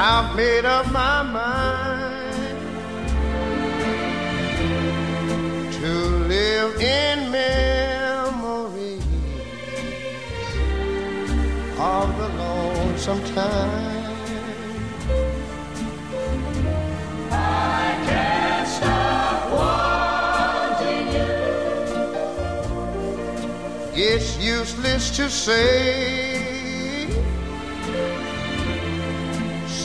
I've made up my mind to live in memories of the lonesome time. I can't stop wanting you. It's useless to say.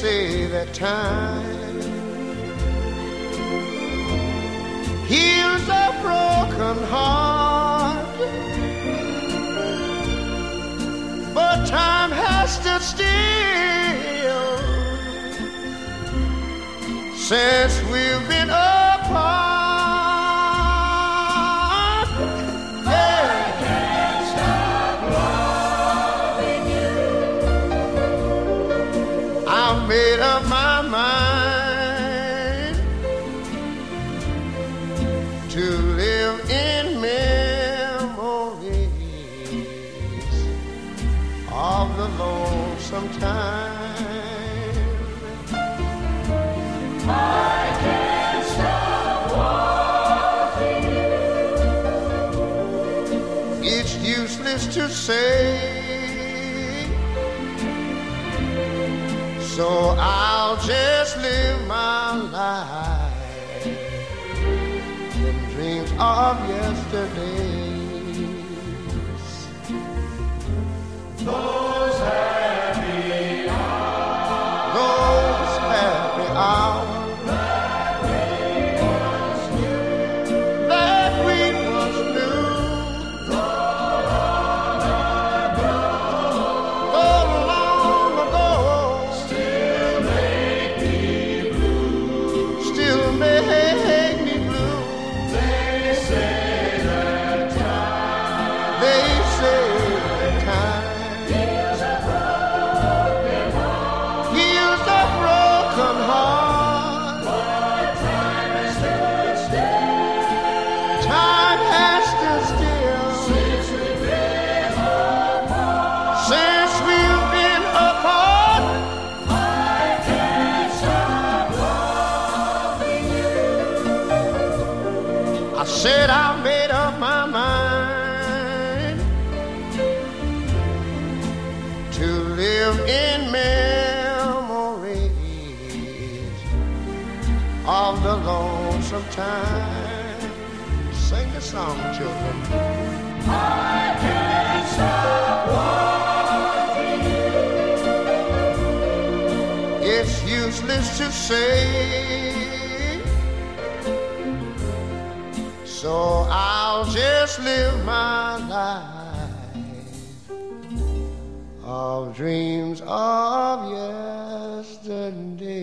Say that time heals a broken heart, but time has stood still since we've been apart. Made up my mind to live in memories of the lonesome time. I can't stop wanting you. It's useless to say. So I'll just live my life in dreams of yesterdays. I said I made up my mind to live in memories of the lonesome time. Sing the song, children. I can't stop wanting you. It's useless to say. So I'll just live my life of dreams of yesterday.